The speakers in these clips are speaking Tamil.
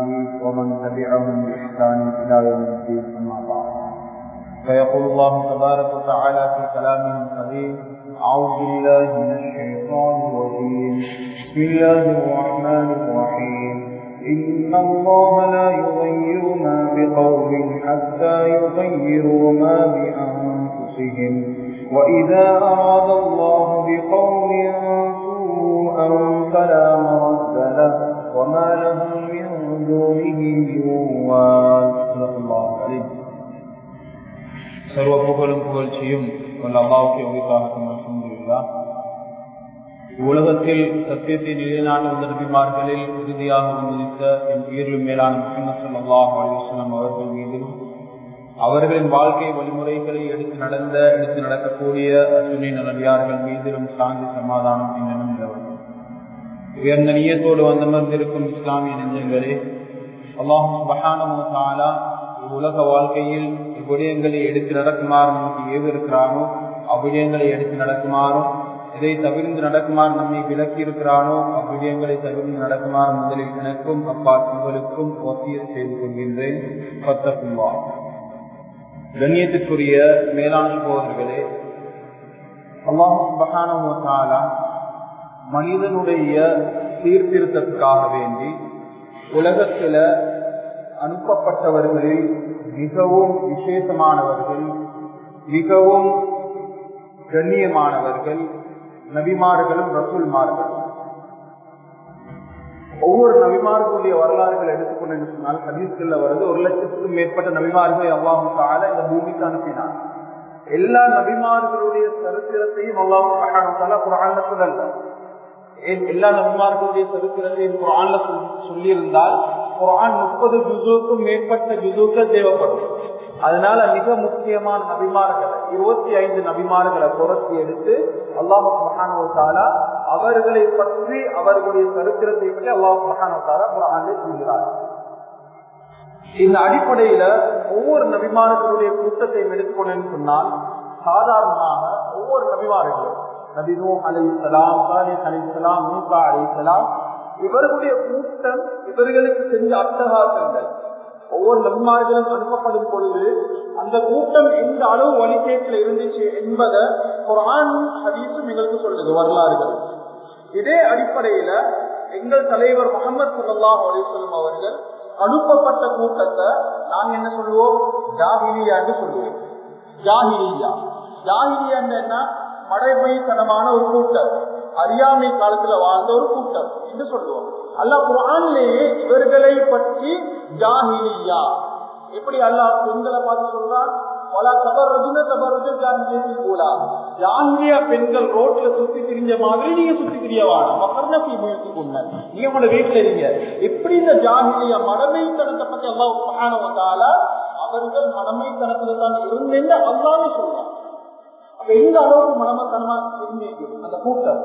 واصحابه ومن تبعهم بإحسان إلى يوم الدين أما بعد. فيقول الله تبارك وتعالى في كلامه القديم أعوذ بالله من الشيطان الرجيم. بسم الله الرحمن الرحيم. إن الله لا يغير ما بقوم حتى يغيروا ما بأنفسهم. وإذا أراد الله بقوم سوءا فلا مرد له. وما لهم من دونه من وال صدق الله العليم சர்வ புகழும் புகழ்ச்சியும் அல்லாவுக்கு உரித்தாகும் அல்ஹம்துலில்லாஹ் உலகத்தில் சத்தியத்தை நிலைநாட்ட வந்த நபிமார்களில் இறுதியாக அனுமதித்த என் உயிரிலும் மேலான முகமது சல்லாஹ் அலிஸ்லாம் அவர்கள் மீதும் அவர்களின் வாழ்க்கை வழிமுறைகளை எடுத்து நடந்த எடுத்து நடக்கக்கூடிய துணை நலடியார்கள் மீதிலும் சாந்தி சமாதானம் என்னும் நிலவரம் உயர்ந்த நீயத்தோடு வந்தமர்ந்திருக்கும் இஸ்லாமிய நெஞ்சங்களே. அல்லாஹும் மகானமுத்தாலா உலக வாழ்க்கையில் இவ்விடயங்களை எடுத்து நடக்குமாறு நமக்கு ஏவிருக்கிறானோ அவ்விடயங்களை எடுத்து நடக்குமாறும் இதை தவிர்ந்து நடக்குமாறு நம்மை விலக்கி இருக்கிறானோ அவ்விடயங்களை தவிர்ந்து நடக்குமாறு முதலில் எனக்கும் அப்பா உங்களுக்கும் ஒத்திய செய்து கொள்கின்றேன். பத்தகுமா கண்ணியத்திற்குரிய மேலான அல்லாஹ் அல்லாஹாலா மனிதனுடைய சீர்திருத்தத்துக்காக வேண்டி உலகத்தில அனுப்பப்பட்டவர்களில் மிகவும் விசேஷமானவர்கள் மிகவும் கண்ணியமானவர்கள் நபிமார்களும் ரசூல்மார்கள் ஒவ்வொரு நபிமார்களுடைய வரலாறுகள் எடுத்துக்கொண்டு சொன்னால் ஹதீஸ்கள்ல வருது ஒரு லட்சத்துக்கும் மேற்பட்ட நபிமார்களை அல்லாஹும் இந்த பூமிக்கு அனுப்பினார் எல்லா நபிமார்களுடைய சரித்திரத்தையும் அல்லாஹும் தால குரான்ல சொல்லல. எல்லா நபிமார்களுடைய சரித்திரத்தை குரான்ல சொல்லியிருந்தால் குரான் முப்பது ஜுசுக்கும் மேற்பட்ட ஜுசுக்கள் தேவைப்படும். அதனால மிக முக்கியமான நபிமார்களை இருபத்தி ஐந்து நபிமார்களை குறைச்சி எடுத்து அல்லாஹ் மகானுவத்தாலா அவர்களை பற்றி அவர்களுடைய சரித்திரத்தை பற்றி அல்லாஹ் மகானுவத்தாலா குரானிலே சொல்கிறார். இந்த அடிப்படையில ஒவ்வொரு நபிமார்களுடைய கூட்டத்தையும் எடுத்துக்கொண்டு சொன்னால் சாதாரணமாக ஒவ்வொரு நபிமார்களும் நபி நூ சாலிஹ் அலி மூசா இவர்களுடைய கூட்டம் இவர்களுக்கு செஞ்ச அட்டகாசங்கள். ஒவ்வொரு நன்மார்களும் அனுப்பப்படும் பொழுது அந்த கூட்டம் எந்த அளவு வழிகேட்டில் இருந்துச்சு என்பதை குரான் ஹதீஸும் எங்களுக்கு சொல்லுது வரலாறுகள். இதே அடிப்படையில எங்கள் தலைவர் முகமது சல்லாஹ் அலிசல்லம் அவர்கள் அனுப்பப்பட்ட கூட்டத்தை நாங்க என்ன சொல்லுவோம்? ஜாகிலியான்னு சொல்லுவோம். ஜாகிரியா ஜாகிரியா என்ன? மடைமைத்தனமான ஒரு கூட்டம். அறியாமை காலத்துல வாழ்ந்த ஒரு கூட்டம் என்று சொல்லுவோம். அல்ல குரான்லேயே இவர்களை பற்றி ஜாகிலியா. எப்படி அல்லாஹ் பெண்களை பார்த்து சொல்றான்? பெண்கள் ரோட்ல சுத்தி திரிஞ்ச மாதிரி நீங்க சுத்தி திரியவான நீங்க உங்களோட வீட்டுல இருங்க. எப்படி இந்த ஜாகிலியா மடமைத்தனத்தை பத்தி அல்லாஹ் வந்தால அவர்கள் மடமைத்தனத்துல தான் இருந்தேன்னு அல்லாமே சொல்றான். அப்ப எந்த அளவுக்கு மனமத்தனமா இருந்தீங்க அந்த கூட்டம்.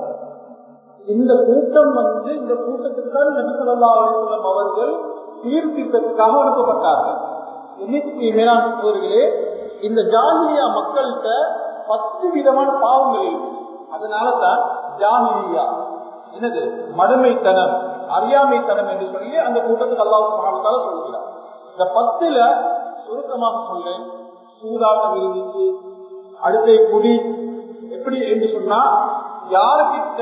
இந்த கூட்டம் வந்து இந்த கூட்டத்திற்கான நபிசல்லா அலிஸ்லம் அவர்கள் தீர்ப்பிப்பதற்காக அனுப்பப்பட்டார்கள். இன்னைக்கு மேலான சோதர்களே இந்த ஜாகிரியா மக்கள்கிட்ட பத்து விதமான பாவங்கள் இருக்கு அதனால தான் ஜாகிரியா என்னது? மடமைத்தனம் அறியாமைத்தனம் என்று சொல்லி அந்த கூட்டத்துக்கு அல்லாஹ் மகாலத்தால சொல்கிறார். இந்த பத்துல சுருக்கமாக சொல்றேன். சூதாட்டம் இருந்துச்சு அடுத்த குடி எப்படி என்று சொன்னா யாருக்கிட்ட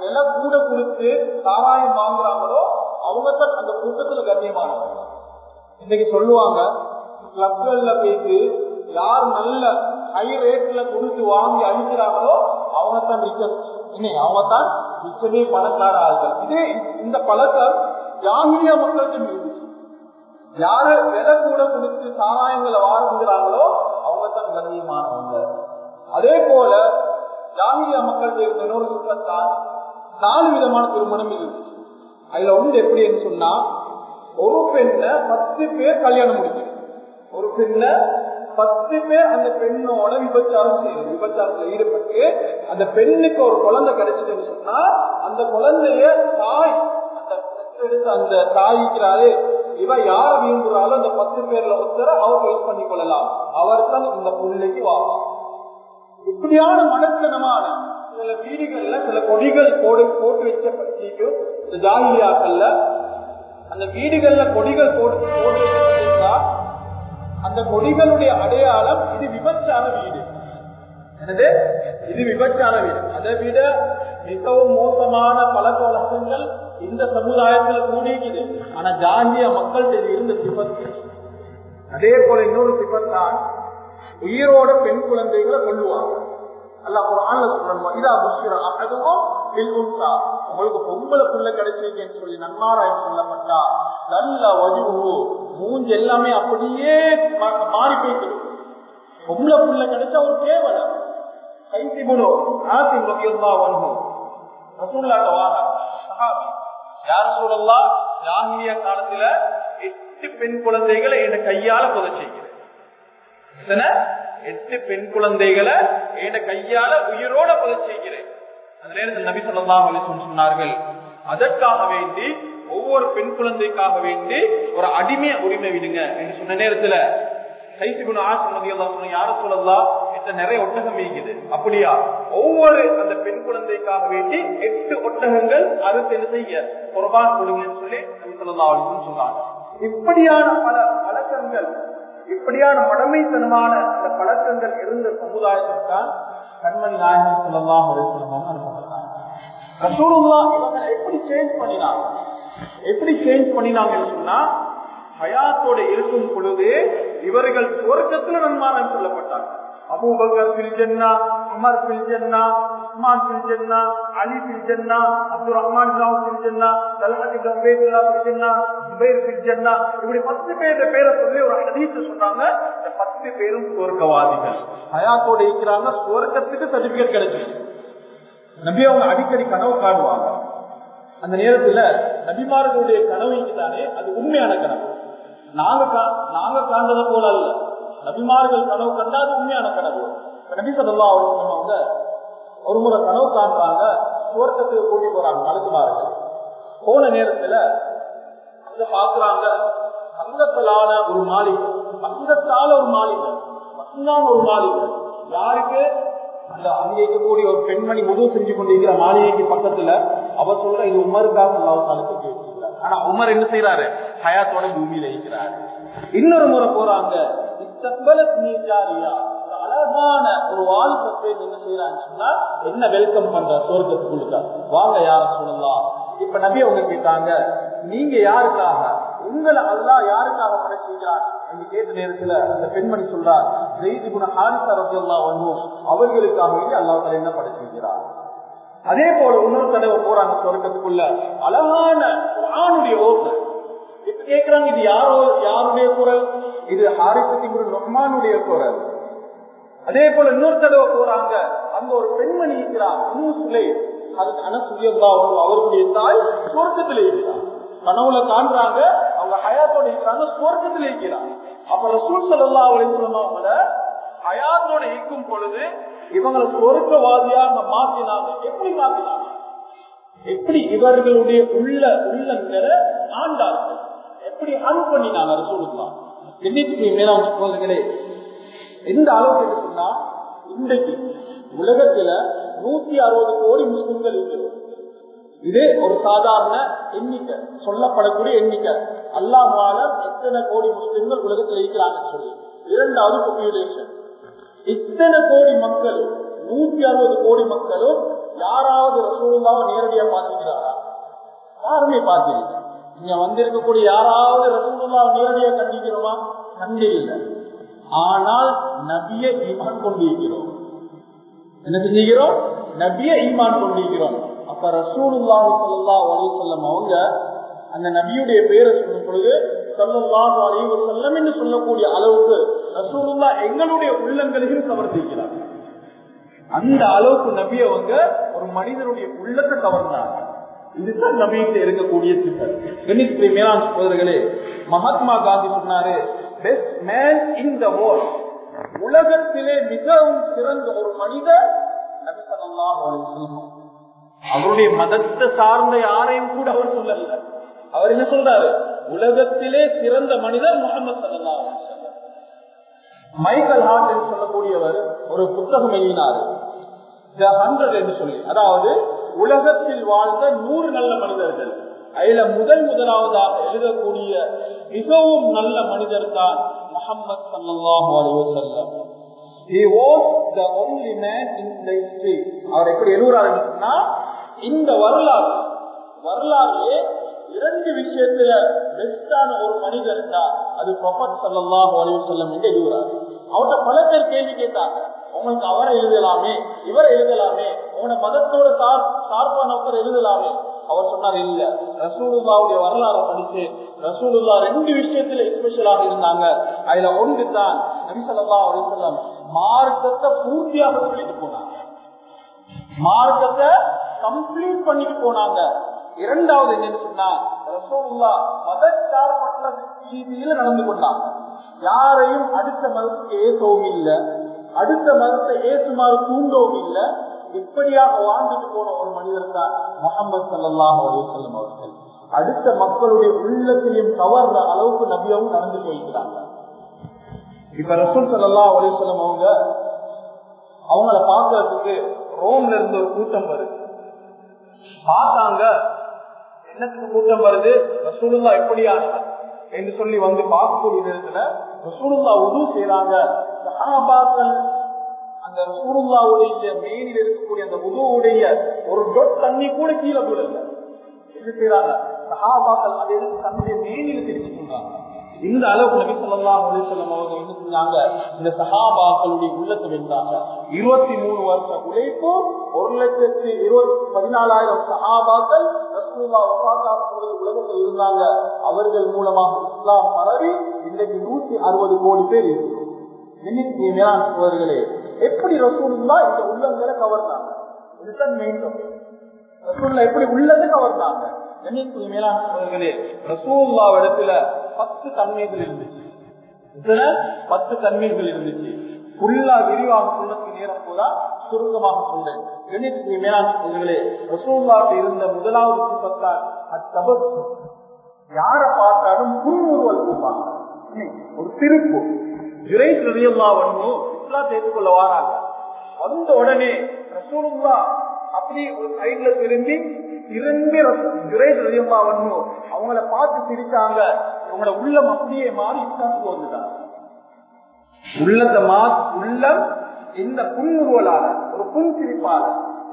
விலை கூட கொடுத்து சாராயம் வாங்குறாங்களோ அவங்கத்தான் அந்த கூட்டத்துல கண்ணியமானவங்க. இன்னைக்கு சொல்லுவாங்க கிளப்கள்ல போயிட்டு யார் நல்ல ஹை ரேட்ல கொடுத்து வாங்கி அனுப்புறாங்களோ அவங்கத்தான் மிச்சம் இன்னைக்கு அவங்கத்தான் மிச்சமே நிச்சயமே பணக்கார ஆள்கள். இதே இந்த பழக்கம் ஜாகிரியா மக்களுக்கு இருந்துச்சு யாரு விலை கூட கொடுத்து சாராயங்களை வாங்குகிறாங்களோ சத்தியமானவங்க அதே போல ஜாமிய மக்களுடைய இன்னொரு சுற்றத்தால் நாலு விதமான திருமணம் இருந்துச்சு. அதுல ஒன்று எப்படி சொன்னா ஒரு பெண்ண பத்து பேர் கல்யாணம் முடிக்கணும். ஒரு பெண்ண பத்து பேர் அந்த பெண்ணோட விபச்சாரம் செய்யணும். விபச்சாரத்துல ஈடுபட்டு அந்த பெண்ணுக்கு ஒரு குழந்தை கிடைச்சதுன்னு சொன்னா அந்த குழந்தைய தாய் அந்த பெற்றெடுத்த அந்த தாய்க்கிறாரே இவ யார விரும்புறாலும் அந்த பத்து பேர்ல ஒருத்தர அவர் யூஸ் பண்ணி கொள்ளலாம். அவர் தான் இந்த பிள்ளைக்கு வாரம் இப்படியான மனத்தனமான சில வீடுகள்ல சில கொடிகள் போடு போட்டு வச்ச பத்திக்கும் இந்த ஜாகிலியாக்கள்ல அந்த வீடுகள்ல கொடிகள் போட்டு போட்டு வச்சிருந்தா அந்த கொடிகளுடைய அடையாளம் இது விபச்சான வீடு. எனவே இது விபச்சார வீடு அதை விட மிகவும் மோசமான பழக்க வழக்கங்கள் இந்த சமுதாயத்துல கூடிக்குது ஆனா ஜாகிய மக்கள் இருந்த சிபத்து. அதே போல இன்னொரு சிபத்தான் உயிரோட பெண் குழந்தைகளை கொள்ளுவாங்க அல்ல குரான்ல சொல்லணும் இதா புஷ்கிற அதுவும் பில்குன்சா உங்களுக்கு பொம்பளை புள்ள கிடைச்சிருக்கேன்னு சொல்லி நன்மாராயம் சொல்லப்பட்டா நல்ல வஜுவு மூஞ்சி எல்லாமே அப்படியே மாறி போயிட்டு பொம்பளை புள்ள கிடைச்சா ஒரு கேவலம். கைசி முனோ ஆசி முக்கியமா ஒன்று ரசூல்லாட்ட வாங்க சஹாபி யார் சூழல்லா ஜாகிலிய காலத்துல எட்டு பெண் குழந்தைகளை என் கையால புதைச்சிக்கிறேன் எத்தனை? எட்டு பெண் குழந்தைகளை என் கையால உயிரோட புதைச்சிக்கிறேன் அந்த நேரத்தில் நபி சொல்லலாம் சொன்னார்கள் அதற்காக வேண்டி ஒவ்வொரு பெண் குழந்தைக்காக வேண்டி ஒரு அடிமைய உரிமை விடுங்க. என்று சொன்ன நேரத்துல கைசிகுண ஆசிரியர் யார சொல்லலாம் இந்த நிறைய ஒட்டகம் இருக்குது அப்படியா? ஒவ்வொரு அந்த பெண் குழந்தைக்காக வேண்டி எட்டு ஒட்டகங்கள் அறுத்து என்ன செய்ய? குர்பான் கொடுங்கன்னு சொல்லி நபி சொன்னாங்க. இப்படியான பல வழக்கங்கள் இப்படியான மடமைத்தனமான அந்த பழக்கங்கள் இருந்த சமுதாயத்திற்கான் கண்மணி நாயகன் சொல்லலாம் அனுப்பப்பட்டாங்க. ரசூலுல்லாஹ் இவங்க எப்படி சேஞ்ச் பண்ணினாங்க? எப்படி சேஞ்ச் பண்ணினாங்கன்னு சொன்னா ஹயாத்தோட இருக்கும் பொழுது இவர்கள் சுவர்க்கத்துல நன்மானம் சொல்லப்பட்டாங்க அபூபக்கர் பில் ஜன்னா உமர் பில் ஜன்னா உஸ்மான் பில் அலி பில் ஜன்னா அப்துல் ரஹ்மான் ராவ் பில் ஜன்னா தல்ஹத் இப்னு உபைதுல்லா பில் ஜுபைர் பில் இப்படி பத்து பேர் பேரை சொல்லி ஒரு ஹதீஸ் சொன்னாங்க இந்த பத்து பேரும் சுவர்க்கவாதிகள். ஹயாத்தோட இருக்கிறாங்க சுவர்க்கத்துக்கு சர்டிபிகேட் கிடைச்சிச்சு நம்பி அவங்க அடிக்கடி கனவு காணுவாங்க. அந்த நேரத்துல நபிமார்களுடைய கனவு தானே அது உண்மையான கனவு. நாங்க கா- நாங்க காண்றத போல அல்ல. நபிமார்கள் கனவு கண்டாது உண்மையான கனவு. நபி சொல்லா அவங்க ஒரு முறை கனவு காண்றாங்க சுவர்க்கத்துக்கு கூட்டி போறாங்க மலக்குமார்கள் போன நேரத்துல அங்க பாக்குறாங்க தங்கத்தாலான ஒரு மாளிகை தங்கத்தால ஒரு மாளிகை மட்டும்தான் ஒரு மாளிகை. யாருக்கு? அந்த அங்க இருக்கக்கூடிய ஒரு பெண்மணி உதவு செஞ்சு கொண்டிருக்கிற மாளிகைக்கு பக்கத்துல அவ சொல்ற இது உமருக்காக அனுப்பி ஆனா உமர் என்ன செய்யறாரு ஹயாத்தோட பூமியில இருக்கிறாரு. இன்னொரு முறை போறாங்க இத்தப்பலத் நீஜாரியா ஒரு அழகான ஒரு வாலிப பெண் என்ன செய்யறாங்கன்னு சொன்னா என்ன வெல்கம் பண்ற சொர்க்கத்துக்குள்ள வாங்க யார சொல்லலாம் இப்ப நபி அவங்க கேட்டாங்க நீங்க யாருக்காக? உங்களை அல்லா யாருக்காக படைச்சிருக்கிறார் என்று கேட்ட நேரத்துல அந்த பெண்மணி சொல்றார் செய்தி குண ஹாரிசா ரத்தியல்லா வந்தோம் அவர்களுக்காக வேண்டி அல்லாஹ் என்ன படைச்சிருக்கிறார் அதே போல இன்னொரு தடவை போறாங்க சொர்க்கத்துக்குள்ள. அழகான ஆணுடைய ஓசை இப்ப இது யாரோ யாருடைய குரல்? இது ஹாரிசத்தின் நொஹ்மானுடைய குரல். அதே போல இன்னொரு தடவை போறாங்க அங்க ஒரு பெண்மணி இருக்கிறார் இன்னும் அதுக்கு அனசுதியல்லா அவர்களுடைய தாய் சொர்க்கத்தில் இருக்கிறார். கனவுல காண்றாங்க அவங்க ஹயாத்தோட இருக்கிறாங்க சொர்க்கத்தில் இருக்கிறாங்க அப்ப ரசூல் சல்லா அவங்கள ஹயாத்தோட இருக்கும் பொழுது இவங்களை சொர்க்கவாதியாக மாத்தினாங்க. எப்படி மாத்தினாங்க? எப்படி இவர்களுடைய உள்ள உள்ளங்களை ஆண்டார்கள்? எப்படி அன் பண்ணினாங்க ரசூலுல்லா எண்ணிக்கை மேலாம் சோதனைகளே எந்த அளவுக்கு சொன்னா இன்றைக்கு உலகத்துல நூத்தி அறுபது கோடி முஸ்லிம்கள் இருக்கிறது. இதே ஒரு சாதாரண எண்ணிக்கை சொல்லப்படக்கூடிய எண்ணிக்கை. அல்லாஹால எத்தனை கோடி முஸ்லிம்கள் உலகத்தில் இருக்கிறாங்கன்னு சொல்லி. இரண்டாவது பாப்புலேஷன் இத்தனை கோடி மக்கள் நூத்தி அறுபது கோடி மக்களும் யாராவது ரசூலுல்லாவை நேரடியா பார்த்துக்கிறாரா யாருமே பார்த்திருக்க நீங்க வந்திருக்கக்கூடிய யாராவது ரசூலுல்லா நேரடிய கண்டிக்கிறோமா கண்டில்லை ஆனால் நபிய ஈமான் கொண்டிருக்கிறோம். என்ன செஞ்சுக்கிறோம் நபிய ஈமான் கொண்டிருக்கிறோம். அப்ப ரசூலுல்லாஹி ஸல்லல்லாஹு அலைஹி அவங்க அந்த நபியுடைய பேரை சொல்லும் பொழுது ஸல்லல்லாஹு அலைஹி செல்லம் என்று சொல்லக்கூடிய அளவுக்கு ரசூலுல்லா எங்களுடைய உள்ளங்களையும் கவர்ந்திருக்கிறார். அந்த அளவுக்கு நபியை அவங்க ஒரு மனிதனுடைய உள்ளத்தை கவர்ந்தாங்க. இதுதான் நபியிட்ட இருக்கக்கூடிய சிக்கல் கணித்ரி மேலாண் சகோதரர்களே மகாத்மா காந்தி சொன்னாரு best man in the world உலகத்திலே மிகவும் சிறந்த ஒரு மனிதர் அவருடைய மதத்தை சார்ந்த யாரையும் கூட அவர் சொல்லல அவர் என்ன சொல்றாரு? உலகத்திலே சிறந்த மனிதர் முகமது சல்லா மைக்கேல் ஹார்ட் என்று சொல்லக்கூடியவர் ஒரு புத்தகம் எழுதினார். ஹண்ட்ரட் என்று சொல்லி அதாவது உலகத்தில் வாழ்ந்த நூறு நல்ல மனிதர்கள். அதுல முதல் முதலாவதாக எழுதக்கூடிய மிகவும் நல்ல மனிதர் தான் முகமது சல்லாஹூ அலைஹி He was the only man in the history. அவர் எப்படி எழுதுறாருன்னா இந்த வரலாறு வரலாறுலே இரண்டு விஷயத்துல பெஸ்டான ஒரு மனிதர் தான் அது ப்ரொஃபட் சல்லாஹூ அலைஹி வஸல்லம் என்று எழுதுறாரு. அவர்கிட்ட பல பேர் கேள்வி கேட்டாங்க. உங்களுக்கு அவரை எழுதலாமே இவரை எழுதலாமே உங்களோட மதத்தோட சார் சார்பானவர் எழுதலாமே அவர் சொன்னார் இல்ல. ரசூலுல்லாவுடைய வரலாறு படிச்சு ரசூலுல்லா ரெண்டு விஷயத்துல ஸ்பெஷலாக இருந்தாங்க. அதுல ஒன்று தான் நபிசல்லா அலிசல்லாம் மார்க்கத்தை பூர்த்தியாக சொல்லிட்டு போனாங்க. மார்க்கத்தை கம்ப்ளீட் பண்ணிட்டு போனாங்க. இரண்டாவது என்னன்னு சொன்னா ரசூலுல்லா மதச்சார்பற்ற ரீதியில நடந்து கொண்டாங்க. யாரையும் அடுத்த மதத்துக்கு ஏசவும் இல்லை. அடுத்த மதத்தை ஏசுமாறு தூண்டவும் இல்லை. இப்படியாக வாழ்ந்துட்டு போன ஒரு மனிதர் தான் முகமது சல்லாஹ் அலிசல்லம் அவர்கள். அடுத்த மக்களுடைய உள்ளத்திலையும் கவர்ற அளவுக்கு நபியாவும் நடந்து போயிருக்கிறாங்க. இப்ப ரசூல் சல்லா அலிசல்லம் அவங்க அவங்கள பாக்குறதுக்கு ரோம்ல இருந்து ஒரு கூட்டம் வருது. பார்த்தாங்க என்னத்துக்கு கூட்டம் வருது? ரசூலுல்லா எப்படியானவர் என்று சொல்லி வந்து பார்க்கக்கூடிய நேரத்துல ரசூலுல்லா உதவு செய்யறாங்க சஹாபாக்கள் அந்த ரசூலுல்லாவுடைய மெயினில் இருக்கக்கூடிய அந்த உதுவுடைய ஒரு டொட் தண்ணி கூட கீழே விடல என்ன செய்யறாங்க சஹாபாக்கள் அதை எடுத்து தன்னுடைய மெயினில் திருப்பி சொல்றாங்க இந்த அளவுக்கு நபி சொல்லலாம் அலிசல்லம் அவங்க என்ன செஞ்சாங்க இந்த சஹாபாக்களுடைய உள்ளத்தை வென்றாங்க இருபத்தி மூணு வருஷம் உழைப்பு ஒரு லட்சத்தி இருபத்தி பதினாலாயிரம் சஹாபாக்கள் உலகத்தில் இருந்தாங்க. அவர்கள் மூலமாக இஸ்லாம் பரவி இன்றைக்கு நூத்தி அறுபது கோடி பேர் இருக்கிறோம். சோதர்களே எப்படி ரசூலுல்லா இந்த உள்ளங்களை கவர்ந்தாங்க? இதுதான் மெயின் ரசூல்லா எப்படி உள்ளது கவர்ந்தாங்க? கண்ணியத்துக்கு மேலான சோதர்களே ரசூல்லா இடத்துல பத்து தன்மைகள் இருந்துச்சு. இதுல பத்து தன்மைகள் இருந்துச்சு. ஃபுல்லா விரிவாக சொல்லக்கு நேரம் போதா சுருக்கமாக சொன்னேன். கணித்துக்கு மேலான சோதர்களே ரசூல்லாவுக்கு இருந்த முதலாவது சுத்தத்தான் அத்தபஸ் யாரை பார்த்தாலும் புன்முறுவல் கூப்பாங்க ஒரு சிரிப்பு. ஜுரைஸ் ரதியல்லா வந்து இஸ்லாம் ஏற்றுக்கொள்ள வாராங்க. வந்த உடனே ரசூலுல்லா அப்படி ஒரு சைட்ல திரும்பி திரும்பி ஜுரைஸ் ரதியல்லா வந்து அவங்கள பார்த்து சிரிச்சாங்க. இவங்களோட உள்ளம் அப்படியே மாறி இஸ்லாத்துக்கு வந்துட்டாங்க உள்ளத்தை மா உள்ளம் இந்த புன்முறுவலால ஒரு புன் சிரிப்பால.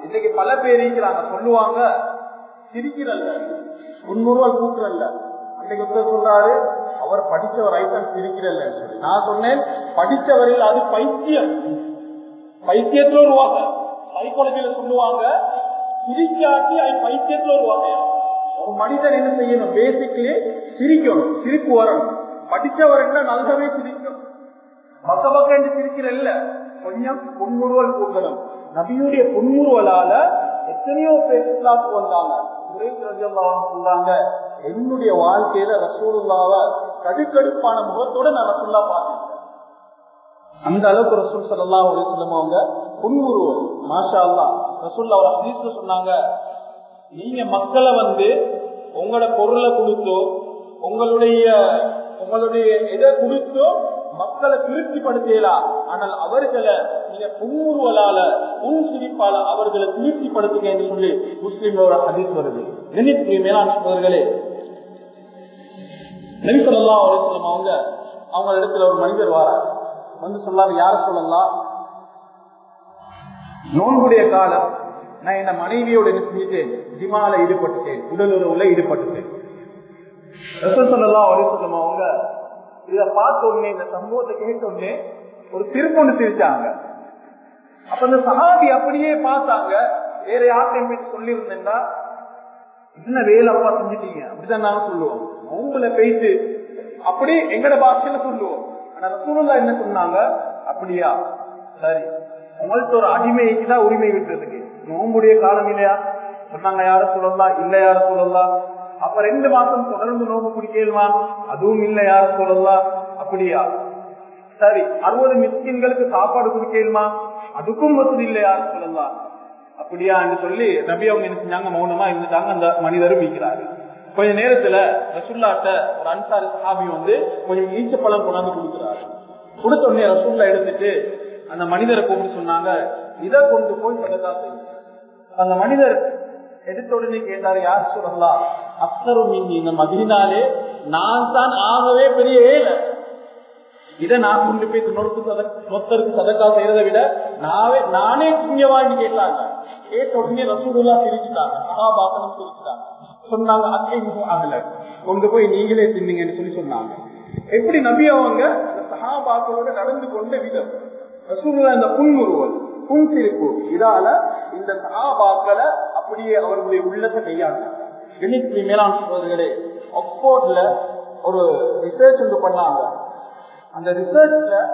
இன்னைக்கு பல பேர் இருக்கிறாங்க. சொல்லுவாங்க சிரிக்கிறல்ல. புன்முறுவல் கூட்டுறல்ல. சொன்னாரு. ஒருத்தர் சொல்றாரு அவர் படிச்சவர் ஐட்டம் சிரிக்கிறல்ல நான் சொன்னேன் படித்தவரில் அது பைத்தியம். பைத்தியத்துல ஒரு வகை சொல்லுவாங்க சிரிக்காட்டி அது பைத்தியத்துல ஒரு வகை ஒரு மனிதன் என்ன செய்யணும்? பேசிக்கலி சிரிக்கணும் சிரிப்பு வரணும். படித்தவர் என்ன நல்லாவே சிரிக்கணும். பக்க பக்கம் என்று சிரிக்கிற கொஞ்சம் புன்முறுவல் கூட்டணும். நபியுடைய புன்முறுவலால எத்தனையோ பேர் இஸ்லாத்துக்கு வந்தாங்க. சொல்றாங்க என்னுடைய வாழ்க்கையில ரசூலுல்லாவ கடுக்கடுப்பான முகத்தோட நான் ரசூல்லா பார்த்தேன் அந்த அளவுக்கு ரசூல் சல்லா அலிஸ்லம் அவங்க புன்முருவம் மாஷா அல்லா ரசூல்லா ஒரு ஹதீஸ்ல சொன்னாங்க நீங்க மக்களை வந்து உங்களோட பொருளை கொடுத்தோ உங்களுடைய உங்களுடைய எதை கொடுத்தோ மக்களை திருப்திப்படுத்தலாம் ஆனால் அவர்களை நீங்க புன்முறுவலால புன் சிரிப்பால அவர்களை திருப்திப்படுத்துங்க என்று சொல்லி முஸ்லீம்களோட ஒரு ஹதீஸ் வருது. நினைத்து மேலாண் நெரிசலா நபி அலிஸ்லாம் அவங்க அவங்க இடத்துல ஒரு மனிதர் வாரார். வந்து சொல்லாங்க யார சொல்லலாம் நோன்புடைய காலம் நான் என்ன மனைவியோட என்ன செஞ்சுட்டேன்? ஜிமால ஈடுபட்டுட்டேன். உடல் உறவுல ஈடுபட்டுட்டேன் சொல்லலாம் அலிஸ்லாம் அவங்க இத பார்த்த உடனே இந்த சம்பவத்தை கேட்ட உடனே ஒரு திருப்பொண்டு சிரிச்சாங்க அப்ப இந்த சகாபி அப்படியே பார்த்தாங்க. வேற யார்கிட்ட சொல்லி இருந்தேன்னா என்ன வேலை அப்பா செஞ்சுட்டீங்க? அப்படிதான் நாங்க சொல்லுவோம். அவங்கள போயிட்டு அப்படி எங்கட பாஷையில சொல்லுவோம். ஆனா ரசூலுல்லா என்ன சொன்னாங்க? அப்படியா? சரி. உங்கள்ட்ட ஒரு அடிமைக்கு தான் உரிமை விட்டுறதுக்கு. நோம்புடைய காலம் இல்லையா? சொன்னாங்க யார சொல்லலாம் இல்ல யார சொல்லலாம் அப்ப ரெண்டு மாசம் தொடர்ந்து நோம்பு பிடிக்கலுமா? அதுவும் இல்ல யார சொல்லலாம் அப்படியா? சரி. அறுபது மிஸ்கின்களுக்கு சாப்பாடு குடிக்கலுமா? அதுக்கும் வசதி இல்ல யார சொல்லலாம் அப்படியா என்று சொல்லி நபி அவங்க என்ன செஞ்சாங்க? மௌனமா இருந்துட்டாங்க. அந்த மனிதரும் மீக்கிறாரு கொஞ்ச நேரத்துல ரசுல்லாட்ட ஒரு அன்சாரி சஹாபி வந்து கொஞ்சம் ஈச்சப்பழம் கொண்டாந்து கொடுக்குறாரு. கொடுத்த உடனே ரசுல்லா எடுத்துட்டு அந்த மனிதரை கூப்பிட்டு சொன்னாங்க இதை கொண்டு போய் சொல்லதா செய்யுங்க. அந்த மனிதர் எடுத்த உடனே கேட்டாரு யார் சொல்லலாம் அப்சரும் நீங்க இந்த மதினாலே நான் தான் ஆகவே பெரிய ஏழை. இதை நான் கொண்டு போய் நொறுக்கு சொத்தருக்கு சதக்கா செய்யறதை விட நானே நானே புண்ணியவான்னு கேட்டாங்க. கேட்ட உடனே ரசூடுல்லா பிரிச்சுட்டாங்க மகாபாசனம் பிரிச்சுட்டாங்க சொன்னாங்க அக்கை ஆகல. கொண்டு போய் நீங்களே தின்னீங்கன்னு சொல்லி சொன்னாங்க. எப்படி நபி அவங்க அந்த சகாபாக்களோட நடந்து கொண்ட விதம்? ரசூலுல்லா இந்த புன்முறுவல் புன்சிரிப்பு இதால இந்த சகாபாக்களை அப்படியே அவர்களுடைய உள்ளத்தை கையாண்டாங்க. எண்ணிக்கை மேலாண் சோதர்களே ஆக்ஸ்போர்ட்ல ஒரு ரிசர்ச் ஒன்று பண்ணாங்க. அந்த ரிசர்ச்ல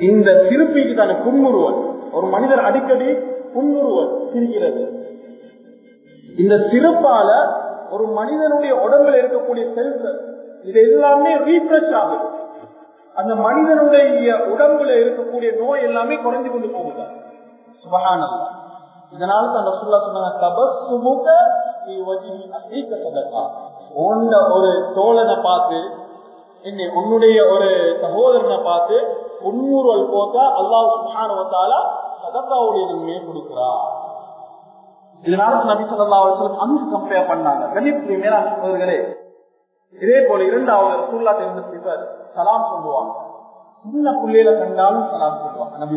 இந்த சிறுப்பிக்கு தான புன்முறுவல் ஒரு மனிதர் அடிக்கடி புன்முறுவல் சிரிக்கிறது. இந்த சிறப்பால ஒரு மனிதனுடைய உடம்புல இருக்கக்கூடிய செல்கள் இது எல்லாமே ரீஃப்ரெஷ் ஆகுது. அந்த மனிதனுடைய உடம்புல இருக்கக்கூடிய நோய் எல்லாமே குறைஞ்சு கொண்டு போகுது. சுபகானல்ல. இதனால தான் ரசூல்லா சொன்னாங்க தபசுமுக உன்ன ஒரு தோழனை பார்த்து இன்னை உன்னுடைய ஒரு சகோதரனை பார்த்து உன்னூறுவல் போத்தா அல்லாஹ் சுபானுவத்தால சதக்காவுடைய நன்மையை கொடுக்கிறார் இதனால நபி சொல்லா அவர்கள் அங்கு கம்பேர் பண்ணாங்க. கணிப்பு மேலாண் இதே போல இரண்டாவது சூழ்நா தெரிந்த சிவர் சலாம் சொல்லுவாங்க. சின்ன புள்ளையில கண்டாலும் சலாம் சொல்லுவாங்க நபி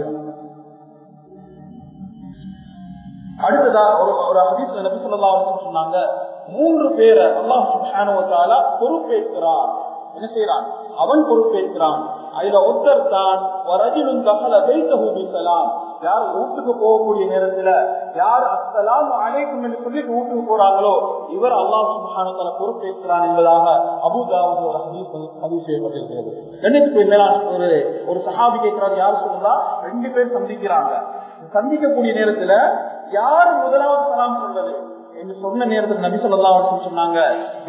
அடுத்ததா ஒரு ஒரு அபிஸ் நபி சொல்லா சொன்னாங்க மூன்று பேரை அல்லாஹ் சுபானுவத்தால பொறுப்பேற்கிறார் என்ன செய்யறான் அவன் பொறுப்பேற்கிறான். அதுல ஒருத்தர் தான் வரஜிலும் தகல சலாம். யார் வீட்டுக்கு போகக்கூடிய நேரத்துல யார் அஸ்லாம் அழைக்கும் என்று சொல்லி வீட்டுக்கு போறாங்களோ இவர் அல்லாஹ் சுபானத்தால பொறுப்பேற்கிறான் என்பதாக அபுதாவுக்கு ஒரு பதிவு செய்யப்பட்டிருக்கிறது. ரெண்டுக்கு மேலான ஒரு ஒரு சஹாபி கேட்கிறார் யார் சொல்லலாம் ரெண்டு பேர் சந்திக்கிறாங்க. சந்திக்கக்கூடிய நேரத்துல யார் முதலாவது சலாம் சொல்றது என்று சொன்ன நேரத்தில் நபி சொல்லா சொன்னாங்க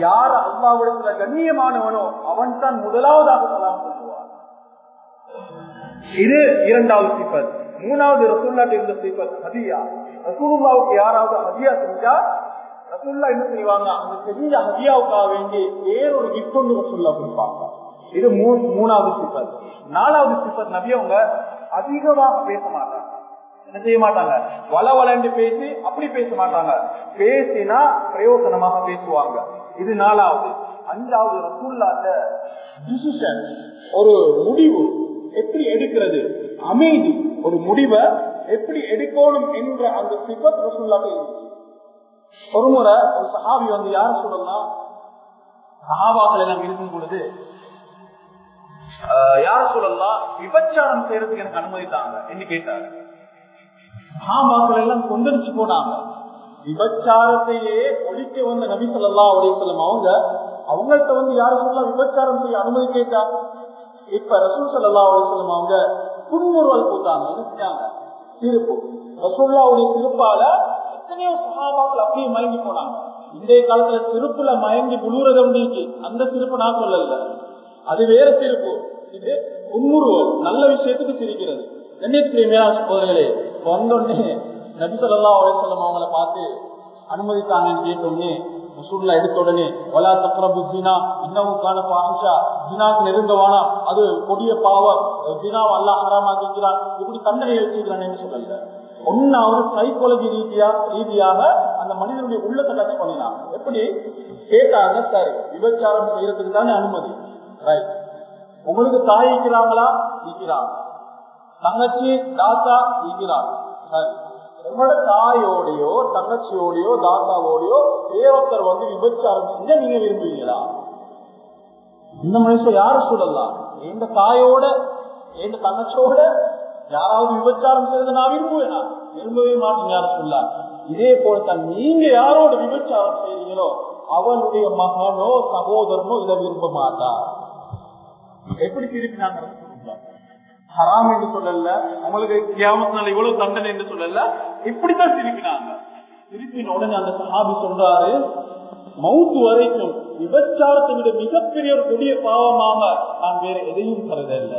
யார் அல்லாவிடத்துல கண்ணியமானவனோ அவன் தான் முதலாவதாக சலாம் சொல்லுவான் இது இரண்டாவது சிப்பத். மூணாவது ரசூல்லாட்ட இருந்த சிப்பத் ஹதியா. ரசூலுல்லாவுக்கு யாராவது ஹதியா செஞ்சா ரசூல்லா என்ன செய்வாங்க? அந்த செஞ்ச ஹதியாவுக்காக வேண்டி வேறொரு கிஃப்ட் ரசூல்லா கொடுப்பாங்க. இது மூணாவது சிப்பத் நாலாவது சிப்பத் நபியவங்க அதிகமாக பேச மாட்டாங்க. என்ன செய்ய மாட்டாங்க? வள வளண்டு பேசி அப்படி பேச மாட்டாங்க. பேசினா பிரயோசனமாக பேசுவாங்க. இது நாலாவது. அஞ்சாவது ரசூல்லாட்ட டிசிஷன் ஒரு முடிவு எப்படி எடுக்கிறது? அமைதி ஒரு முடிவை எப்படி எடுக்கணும் என்ற அந்த சிபத் ரசூல்லாட்ட இருந்துச்சு ஒரு முறை ஒரு சஹாபி வந்து யார சொல்லலாம் சஹாபாக்கள் எல்லாம் இருக்கும் பொழுது யார சொல்லலாம் விபச்சாரம் செய்யறதுக்கு எனக்கு அனுமதித்தாங்க என்று கேட்டாங்க. சஹாபாக்கள் எல்லாம் கொந்தளிச்சு போனாங்க. விபச்சாரத்தையே ஒழிக்க வந்த நபி சொல்லா சொல்லும் அவங்க அவங்கள்ட்ட வந்து யார சொல்லலாம் விபச்சாரம் செய்ய அனுமதி கேட்டா? இப்ப ரசூல் சல்லா அலிசல்லம் அவங்க புன்முறுவல் போட்டாங்க என்ன செஞ்சாங்க திருப்பு. ரசூல்லாவுடைய திருப்பால எத்தனையோ சகாபாக்கள் அப்படியே மயங்கி போனாங்க. இன்றைய காலத்துல திருப்புல மயங்கி புழுறத முடிஞ்சு அந்த திருப்பு நான் சொல்லல. அது வேற திருப்பு. இது உன்முருவல் நல்ல விஷயத்துக்கு சிரிக்கிறது. கண்ணியத்துக்குரிய மேலாண் வந்தோடனே நபிசல்லா அவங்களை பார்த்து அனுமதித்தாங்கன்னு கேட்டோன்னே முசூர்ல எடுத்த உடனே வலா தக்ரபு ஜினா இன்னமும் காண பாஹிஷா ஜினாக்கு நெருங்கவானா? அது கொடிய பாவம் ஜினாவை அல்லாஹ் ஹராமாக்கிறான் இப்படி தண்டனை வச்சுக்கிறான் சொல்லல. ஒன்னாவது சைக்காலஜி ரீதியா ரீதியாக அந்த மனிதனுடைய உள்ளத்தை டச் பண்ணலாம் எப்படி? கேட்டாங்க சரி விபச்சாரம் செய்யறதுக்கு தானே அனுமதி. ரைட் உங்களுக்கு தாய் இருக்கிறாங்களா? இருக்கிறாங்க தங்கச்சி தாத்தா இருக்கிறாங்க சரி உங்களோட தாயோடையோ தங்கச்சியோடையோ தாத்தாவோடையோ தேவத்தர் வந்து விபச்சாரம் செஞ்ச நீங்க விரும்புவீங்களா? இந்த மனுஷன் யாரு சொல்லலாம் எந்த தாயோட எந்த தங்கச்சியோட யாராவது விபச்சாரம் செய்யறது நான் விரும்புவேனா? விரும்பவே மாட்டேன் யாரும் சொல்ல இதே போல தான் நீங்க யாரோட விபச்சாரம் செய்றீங்களோ அவனுடைய மகனோ சகோதரனோ இதை விரும்ப மாட்டா எப்படி திருப்பினாங்க? ஹராம் என்று சொல்லல. உங்களுக்கு கியாமத்தினால இவ்வளவு தண்டனை என்று சொல்லல. இப்படித்தான் திருப்பினாங்க திருப்பின உடனே அந்த சஹாபி சொல்றாரு மவுத்து வரைக்கும் விபச்சாரத்தை விட மிகப்பெரிய ஒரு கொடிய பாவமாக நான் வேற எதையும் கருதல்ல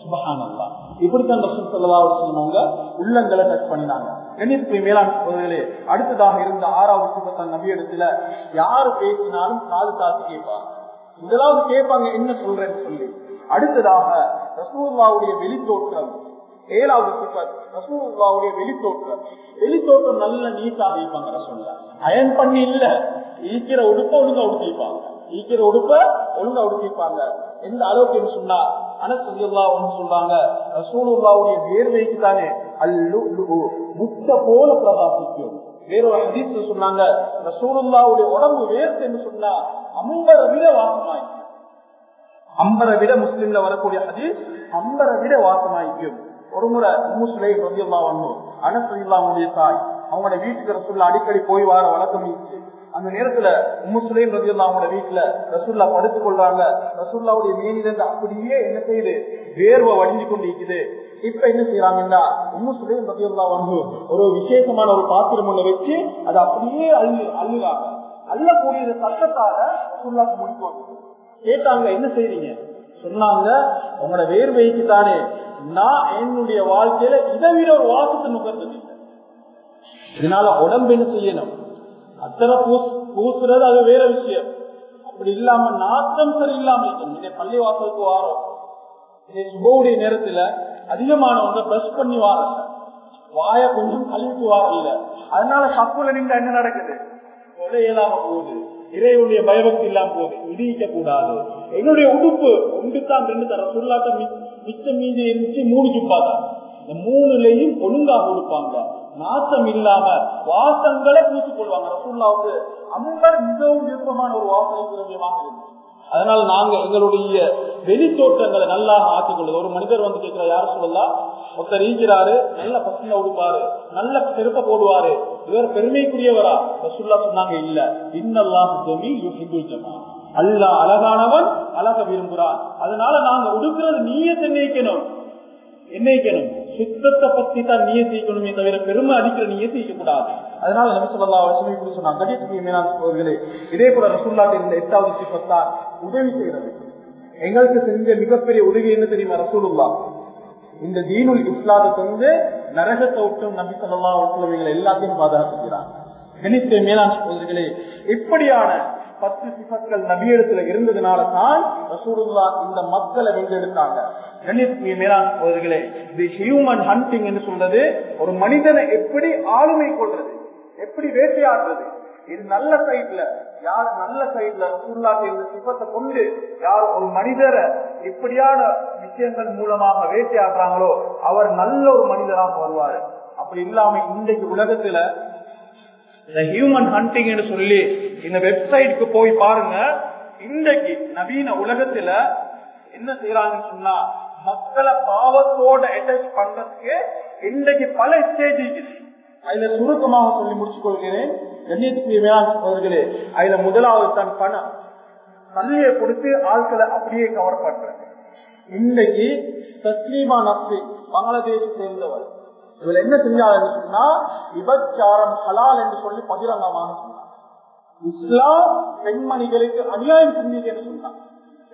சுபகானல்லா இப்படித்தான் ரசூல் சல்லா சொன்னவங்க உள்ளங்களை டச் பண்ணினாங்க. கண்ணியத்துக்கு மேலான சோதரிகளே அடுத்ததாக இருந்த ஆறாவது சுபத்தன் நபி இடத்துல யாரு பேசினாலும் காது தாத்து கேட்பாங்க. முதலாவது கேட்பாங்க என்ன சொல்றேன்னு சொல்லி. அடுத்ததாக ரசூல்லாவுடைய வெளித்தோற்றம். ஏழாவது சிப்பத் ரசூல்லாவுடைய வெளித்தோற்றம். வெளித்தோற்றம் நல்ல நீட்டா வைப்பாங்க ரசூல்லா அயன் பண்ணி இல்ல. ஈக்கிற உடுப்ப ஒழுங்கா உடுத்திப்பாங்க. ஈக்கிற உடுப்ப ஒழுங்கா உடுத்திப்பாங்க. எந்த அளவுக்கு சொன்னா அனசுல்லா ஒண்ணு சொல்றாங்க ரசூலுல்லாவுடைய வேர்வைக்கு தானே அல்லு முத்த போல பிரகாசிக்கும் வேறொரு ஹதீஸ் சொன்னாங்க ரசூலுல்லாவுடைய உடம்பு வேர்த்து சொன்னா அம்பர விட வாசமாயிக்கும் அம்பரை விட முஸ்லீம்ல வரக்கூடிய ஹதீஸ் அம்பரை விட வாசமாயிக்கும் ஒரு முறை முஸ்லை ரத்தியல்லா வந்தோம் அனசுல்லாவுடைய தாய் அவங்களோட வீட்டுக்கு ரசூல்லா அடிக்கடி போய் வார வழக்கம் அந்த நேரத்துல உம்முசுலையும் ரத்தியல்லா அவங்களோட வீட்டுல ரசூல்லா படுத்துக் கொள்றாங்க. ரசூல்லாவுடைய மேனிலிருந்து அப்படியே என்ன செய்யுது? வேர்வை வடிஞ்சு கொண்டு இருக்குது இப்ப என்ன செய்யறாங்கன்னா உம்மு ரத்தியல்லா வந்து ஒரு விசேஷமான ஒரு பாத்திரம் ஒண்ணு வச்சு அதை அப்படியே அள்ளு அள்ளுறாங்க. அள்ளக்கூடிய சட்டத்தால ரசுல்லாக்கு முடிப்பு கேட்டாங்க என்ன செய்றீங்க? சொன்னாங்க உங்களோட வேர்வைக்கு தானே. நான் என்னுடைய வாழ்க்கையில இதை விட ஒரு வாசத்தை நுகர்ந்தது இதனால உடம்பு என்ன செய்யணும்? அத்தனை பூஸ் பூசுறது அது வேற விஷயம். அப்படி இல்லாம நாட்டம் சரியில்லாம இல்லாம பள்ளி வாசலுக்கு வாரம். சுபவுடைய நேரத்துல அதிகமானவங்க பிரஷ் பண்ணி வாரல. வாய கொஞ்சம் கழிவுக்கு வாரல. அதனால சப்புல நின்று என்ன நடக்குது? கொலை இல்லாம போகுது. இறைவனுடைய பயபக்தி இல்லாம போகுது. இடிக்க கூடாது எங்களுடைய உடுப்பு ஒன்று ரெண்டு தர சொல்லாட்ட மிச்சம் மீதி இருந்துச்சு மூணு ஜுப்பாங்க இந்த மூணுலையும் ஒழுங்காக கொடுப்பாங்க நாசம் இல்லாம வாசங்களை பூசிக்கொள்வாங்க. வந்து அம்பர் மிகவும் விருப்பமான ஒரு வாசனை திரவியமாக இருந்துச்சு. அதனால நாங்க எங்களுடைய வெளித்தோட்டங்களை நல்லா ஆக்கிக்கொள்ளுது ஒரு மனிதர் வந்து கேட்கிற யாரும் சொல்லலாம் ஒருத்தர் ஈக்கிறாரு நல்ல பசங்க உடுப்பாரு நல்ல செருப்ப போடுவாரு இவர் பெருமைக்குரியவரா? ரசுல்லா சொன்னாங்க இல்ல. இன்னெல்லாம் அல்லா அழகானவன் அழக விரும்புறான் அதனால நாங்க உடுக்கிறது நீயே நினைக்கணும். என்னைக்கணும் சுத்தத்தை பத்தி தான் நீய செய்யணுமே தவிர பெருமை அடிக்கிற நீய செய்ய கூடாது அதனால நம்ம சொல்லலாம் சொன்னாங்க. கடிதத்துக்கு இதே போல ரசூல்லாட்டின் எட்டாவது சிப்பத்தான் உதவி செய்யறது எங்களுக்கு செஞ்ச மிகப்பெரிய உதவி என்ன தெரியுமா ரசூலுல்லா இந்த தீனுல் இஸ்லாத்தை வந்து நரகத்தை விட்டும் நம்பி சொல்லலாம் உள்ளவங்களை எல்லாத்தையும் பாதுகாத்துக்கிறாங்க கணித்த மேலாண் சகோதரிகளே இப்படியான பத்து சிபங்கள் நபியிடத்துல இருந்ததுனால தான் ரசூலுல்லா இந்த மக்களை வென்றெடுத்தாங்க. கணித்த மேலாண் ஹியூமன் ஹண்டிங் என்று சொல்றது. ஒரு மனிதனை எப்படி ஆளுமை கொள்றது? எப்படி வேட்டையாடுறது? இது நல்ல சைட்ல யார் நல்ல சைட்ல ரசூல்லாக்கு இந்த சிப்பத்தை கொண்டு யார் ஒரு மனிதரை இப்படியான விஷயங்கள் மூலமாக வேட்டையாடுறாங்களோ அவர் நல்ல ஒரு மனிதராக வருவாரு. அப்படி இல்லாம இன்றைக்கு உலகத்துல இந்த ஹியூமன் ஹண்டிங் சொல்லி இந்த வெப்சைட்டுக்கு போய் பாருங்க. இன்றைக்கு நவீன உலகத்துல என்ன செய்யறாங்கன்னு சொன்னா மக்களை பாவத்தோட அட்டாச் பண்றதுக்கு இன்றைக்கு பல ஸ்டேஜ் அதுல சுருக்கமாக சொல்லி முடிச்சு கொள்கிறேன் கண்ணியத்துக்கு மேலாண்மைகளே அதுல முதலாவது தான் பணம் கல்வியை கொடுத்து ஆட்களை அப்படியே கவர் பண்றது. இன்னைக்கு தஸ்லீமா நஸ்ரி பங்களாதேஷ் சேர்ந்தவர். இதுல என்ன செஞ்சாருன்னு சொன்னா விபச்சாரம் ஹலால் என்று சொல்லி பகிரங்கமாக சொன்னார். இஸ்லாம் பெண்மணிகளுக்கு அநியாயம் செஞ்சதுன்னு சொன்னார்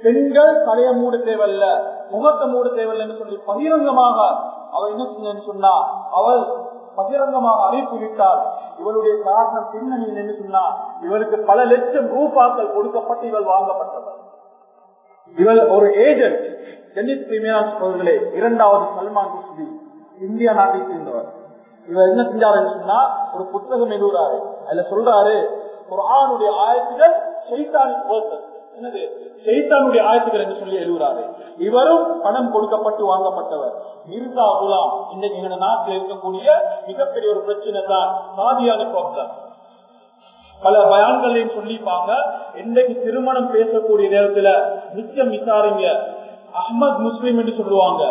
பெண்கள் தலைய மூட முகத்த முகத்தை மூட என்று சொல்லி பகிரங்கமாக அவள் என்ன செஞ்சு சொன்னா அவள் பகிரங்கமாக அறிவிப்பு விட்டால் இவளுடைய காரணம் பின்னணியில் என்று சொன்னா இவளுக்கு பல லட்சம் ரூபாக்கள் கொடுக்கப்பட்டு இவள் வாங்கப்பட்டவர் இவள் ஒரு ஏஜென்ட் டென்னிஸ் பிரீமியர்களே இரண்டாவது சல்மான் குஸ்தி இந்தியா நாட்டை சேர்ந்தவர். இவர் என்ன செஞ்சாருன்னு சொன்னா ஒரு புத்தகம் எழுதுறாரு. அதுல சொல்றாரு குரானுடைய ஆயத்துகள் செய்தானின் என்னது? செய்தானுடைய ஆயத்துகள் என்று சொல்லி எழுதுறாரு இவரும் பணம் கொடுக்கப்பட்டு வாங்கப்பட்டவர். மிர்சா குலாம் இன்னைக்கு எங்க நாட்டில் இருக்கக்கூடிய மிகப்பெரிய ஒரு பிரச்சனை தான் சாதியான ப்ராப்ளம் பல பயான்களையும் சொல்லிப்பாங்க. இன்னைக்கு திருமணம் பேசக்கூடிய நேரத்துல நிச்சயம் விசாரிங்க. அஹ்மத் முஸ்லீம் என்று சொல்லுவாங்க.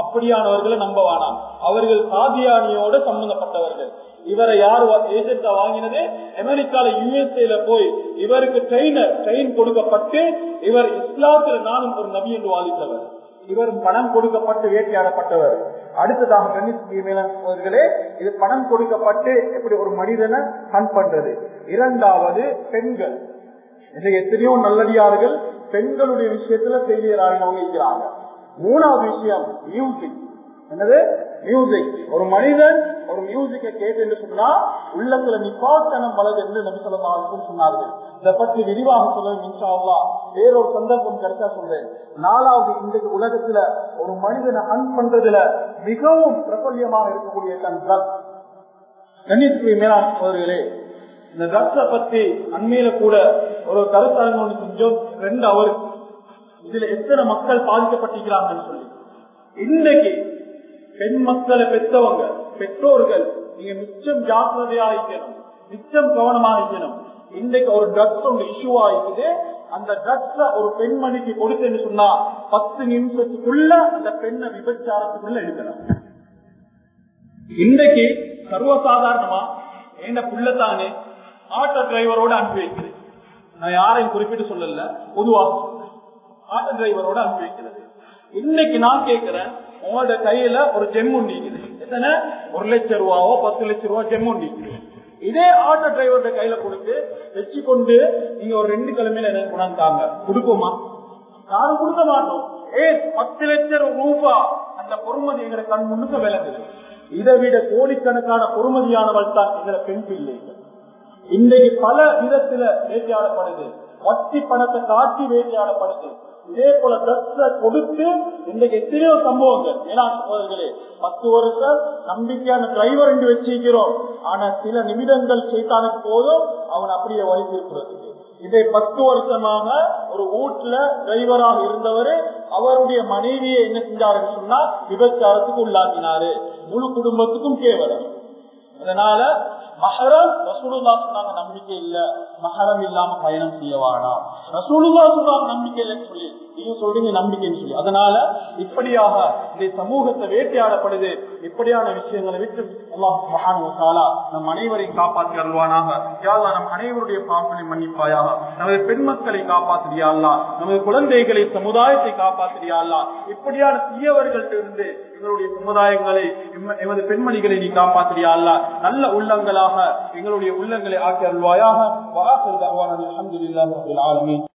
அப்படியானவர்களை நம்ப வேணாம் அவர்கள் சாதியானியோட சம்பந்தப்பட்டவர்கள். இவரை யார் ஏஜென்டா வாங்கினது? அமெரிக்கால யூஎஸ்ஏல போய் இவருக்கு ட்ரெயினர் ட்ரெயின் கொடுக்கப்பட்டு இவர் இஸ்லாத்துல நானும் ஒரு நபி என்று வாதித்தவர் இவர் பணம் கொடுக்கப்பட்டு வேட்டையாடப்பட்டவர். அடுத்ததாக கணிசர்களே இது பணம் கொடுக்கப்பட்டு எப்படி ஒரு மனிதனை ஹன் பண்றது? இரண்டாவது பெண்கள். இன்றைக்கு எத்தனையோ நல்லடியார்கள் பெண்களுடைய விஷயத்துல செய்தியராக இருக்கிறாங்க. மூணாவது விஷயம் மியூசிக் என்னது? மியூசிக் ஒரு மனிதன் ஒரு மியூசிக்கை கேட்டு என்று சொன்னா உள்ளத்துல நிப்பாட்டனம் வளது என்று நபி சொல்லலாம் சொன்னார்கள்? இதை பற்றி விரிவாக சொல்ல மின்சாவா வேறொரு சந்தர்ப்பம் கிடைச்சா சொல்றேன் நாலாவது இன்றைக்கு உலகத்துல ஒரு மனிதனை அன் பண்றதுல மிகவும் பிரபல்யமாக இருக்கக்கூடிய தன் ட்ரக் மேலாண் சோதர்களே இந்த ட்ரக்ஸ பத்தி அண்மையில கூட ஒரு கருத்தரங்கு ஒன்று செஞ்சோம். ரெண்டு அவர் இதுல எத்தனை மக்கள் பாதிக்கப்பட்டிருக்கிறாங்கன்னு சொல்லி. இன்னைக்கு பெண் மக்களை பெற்றவங்க பெற்றோர்கள் நீங்க மிச்சம் ஜாக்கிரதையா இருக்கணும். மிச்சம் கவனமா இருக்கணும். இன்றைக்கு ஒரு ட்ரக்ஸ் ஒன்று இஷ்யூ ஆயிக்குது. அந்த ட்ரக்ஸ ஒரு பெண்மணிக்கு கொடுத்தேன்னு சொன்னா பத்து நிமிஷத்துக்குள்ள அந்த பெண்ணை விபச்சாரத்துக்குள்ள எடுக்கணும் இன்றைக்கு சர்வசாதாரணமா என்ன புள்ளத்தானே ஆட்டோ டிரைவரோட அனுப்பி வைக்கிறேன். நான் யாரையும் குறிப்பிட்டு சொல்லல. பொதுவாக ஆட்டோ டிரைவரோட அனுப்பி வைக்கிறது. இன்னைக்கு நான் கேட்கிறேன் உங்களோட கையில ஒரு ஜெம் எத்தனை? ஒரு லட்சம் ரூபாவோ பத்து லட்சம் ரூபா ஜெம் இதே ஆட்டோ டிரைவரோட கையில கொடுத்து வச்சு கொண்டு நீங்க ஒரு ரெண்டு கிழமையில என்ன கொண்டாந்தாங்க கொடுப்போமா? யாரும் கொடுக்க மாட்டோம். ஏ பத்து லட்சம் ரூபா. அந்த பொறுமதி எங்களை கண் முன்னுக்கு விளங்குது. இதை விட கோடிக்கணக்கான பொறுமதியானவள் தான் எங்களை பெண் பிள்ளை. இன்றைக்கு பல விதத்துல வேட்டையாடப்படுது. வட்டி பணத்தை காட்டி வேட்டையாடப்படுது. இதே போல ட்ரெஸ் கொடுத்து இன்றைக்கு எத்தனையோ சம்பவங்கள். ஏன்னா சகோதரர்களே பத்து வருஷம் நம்பிக்கையான டிரைவர் என்று வச்சிருக்கிறோம். ஆனா சில நிமிடங்கள் செய்தானுக்கு போதும் அவன் அப்படியே வைத்திருக்கிறது இதை பத்து வருஷமாக ஒரு வீட்டுல டிரைவராக இருந்தவர் அவருடைய மனைவியை என்ன செஞ்சாருன்னு சொன்னா விபச்சாரத்துக்கு உள்ளாக்கினாரு. முழு குடும்பத்துக்கும் கேவலம். அதனால மஹரம் ரசூலுல்லா சொன்னாங்க நம்பிக்கை இல்ல மஹரம் இல்லாம பயணம் செய்ய ரசூலுல்லா சொன்னாங்க நம்பிக்கை இல்லைன்னு சொல்லி நீங்க சொல்றீங்க நம்பிக்கைன்னு சொல்லி. அதனால இப்படியாக இந்த சமூகத்தை வேட்டையாடப்படுது இப்படியான விஷயங்களை விட்டு அல்லாஹ் மகான் நம் அனைவரையும் காப்பாற்றி அருள்வானாக. யாழ்லா நம் அனைவருடைய பாம்பனை மன்னிப்பாயாக. நமது பெண் மக்களை காப்பாற்றியாள்லா நமது குழந்தைகளை சமுதாயத்தை காப்பாற்றியாள்லா இப்படியான தீயவர்கள்ட்ட இருந்து எங்களுடைய சமுதாயங்களை எமது பெண்மணிகளை நீ காப்பாற்றியாள்லா நல்ல உள்ளங்களா எங்களுடைய உள்ளங்களை ஆக்கி அருள்வாயாக. வாசல் தருவான அலமதுல்லாஹ்